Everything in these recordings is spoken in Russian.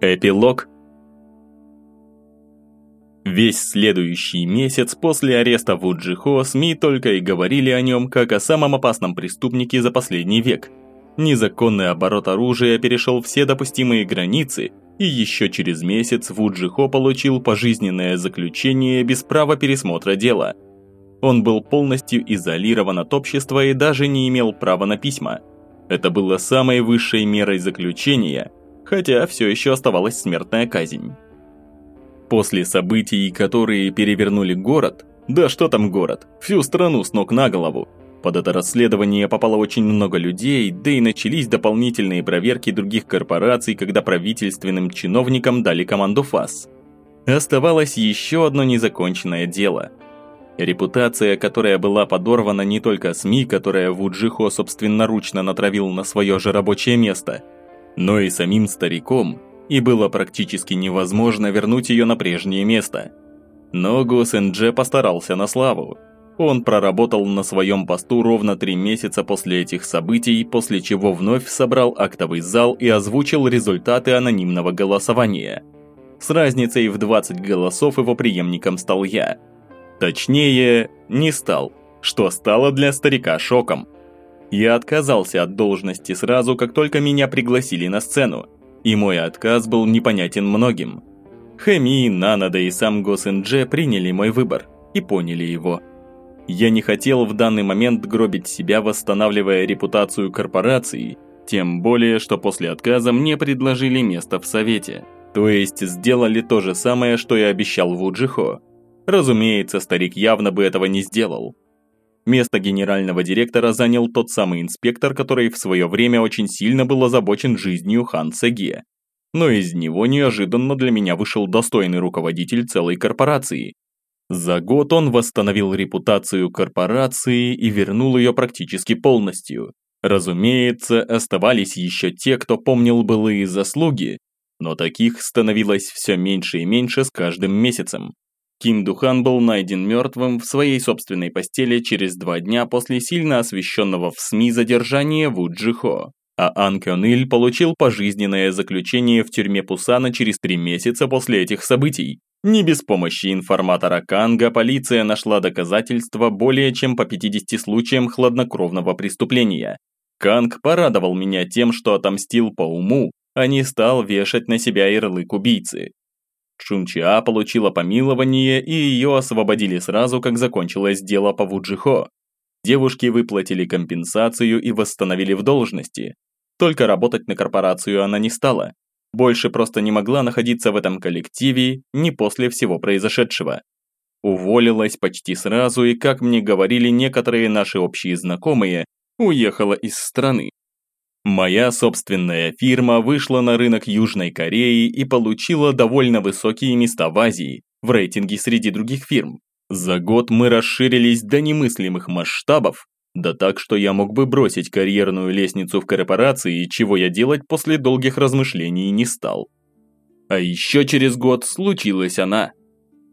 Эпилог Весь следующий месяц после ареста Вуджихо СМИ только и говорили о нем, как о самом опасном преступнике за последний век. Незаконный оборот оружия перешел все допустимые границы, и еще через месяц Вуджихо получил пожизненное заключение без права пересмотра дела. Он был полностью изолирован от общества и даже не имел права на письма. Это было самой высшей мерой заключения, хотя все еще оставалась смертная казнь. После событий, которые перевернули город, да что там город, всю страну с ног на голову, под это расследование попало очень много людей, да и начались дополнительные проверки других корпораций, когда правительственным чиновникам дали команду ФАС. Оставалось еще одно незаконченное дело. Репутация, которая была подорвана не только СМИ, которая Вуджихо собственноручно натравил на свое же рабочее место, но и самим стариком, и было практически невозможно вернуть ее на прежнее место. Но Госэндже постарался на славу. Он проработал на своем посту ровно три месяца после этих событий, после чего вновь собрал актовый зал и озвучил результаты анонимного голосования. С разницей в 20 голосов его преемником стал я. Точнее, не стал, что стало для старика шоком. Я отказался от должности сразу, как только меня пригласили на сцену, и мой отказ был непонятен многим. Хэми, Нанада и сам Госиндже приняли мой выбор и поняли его. Я не хотел в данный момент гробить себя, восстанавливая репутацию корпорации, тем более, что после отказа мне предложили место в совете. То есть сделали то же самое, что и обещал Вуджихо. Разумеется, старик явно бы этого не сделал. Место генерального директора занял тот самый инспектор, который в свое время очень сильно был озабочен жизнью Хан Сеге. Но из него неожиданно для меня вышел достойный руководитель целой корпорации. За год он восстановил репутацию корпорации и вернул ее практически полностью. Разумеется, оставались еще те, кто помнил былые заслуги, но таких становилось все меньше и меньше с каждым месяцем. Ким Духан был найден мертвым в своей собственной постели через два дня после сильно освещенного в СМИ задержания Ву Джихо, а Ан Кён получил пожизненное заключение в тюрьме Пусана через три месяца после этих событий. Не без помощи информатора Канга полиция нашла доказательства более чем по 50 случаям хладнокровного преступления. Канг порадовал меня тем, что отомстил по уму, а не стал вешать на себя ярлык убийцы. Шунчиа получила помилование, и ее освободили сразу, как закончилось дело по Вуджихо. Девушке выплатили компенсацию и восстановили в должности. Только работать на корпорацию она не стала. Больше просто не могла находиться в этом коллективе не после всего произошедшего. Уволилась почти сразу и, как мне говорили некоторые наши общие знакомые, уехала из страны. Моя собственная фирма вышла на рынок Южной Кореи и получила довольно высокие места в Азии, в рейтинге среди других фирм. За год мы расширились до немыслимых масштабов, да так, что я мог бы бросить карьерную лестницу в корпорации, чего я делать после долгих размышлений не стал. А еще через год случилась она.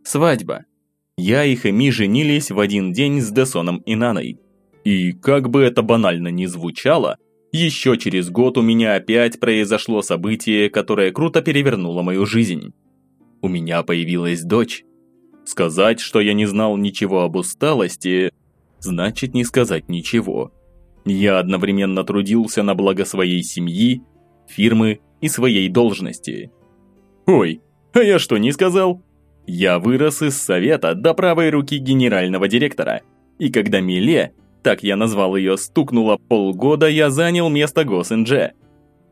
Свадьба. Я и Хэми женились в один день с Десоном и Наной. И как бы это банально ни звучало, еще через год у меня опять произошло событие, которое круто перевернуло мою жизнь. У меня появилась дочь. Сказать, что я не знал ничего об усталости, значит не сказать ничего. Я одновременно трудился на благо своей семьи, фирмы и своей должности. Ой, а я что, не сказал? Я вырос из совета до правой руки генерального директора. И когда Миле, так я назвал ее, стукнуло полгода, я занял место Госиндже.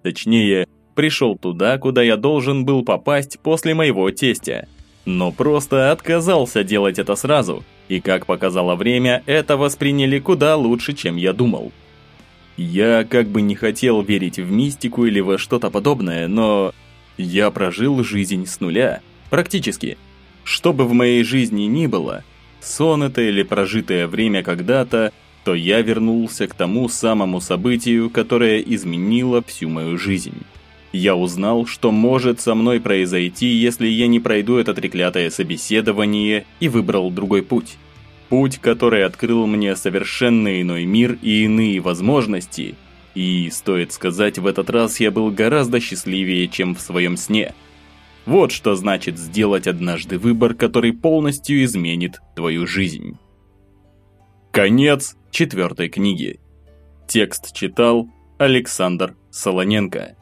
Точнее, пришел туда, куда я должен был попасть после моего тестя. Но просто отказался делать это сразу, и как показало время, это восприняли куда лучше, чем я думал. Я как бы не хотел верить в мистику или во что-то подобное, но я прожил жизнь с нуля, практически. Что бы в моей жизни ни было, сон это или прожитое время когда-то, то я вернулся к тому самому событию, которое изменило всю мою жизнь. Я узнал, что может со мной произойти, если я не пройду это треклятое собеседование и выбрал другой путь. Путь, который открыл мне совершенно иной мир и иные возможности, И, стоит сказать, в этот раз я был гораздо счастливее, чем в своем сне. Вот что значит сделать однажды выбор, который полностью изменит твою жизнь. Конец четвертой книги. Текст читал Александр Солоненко.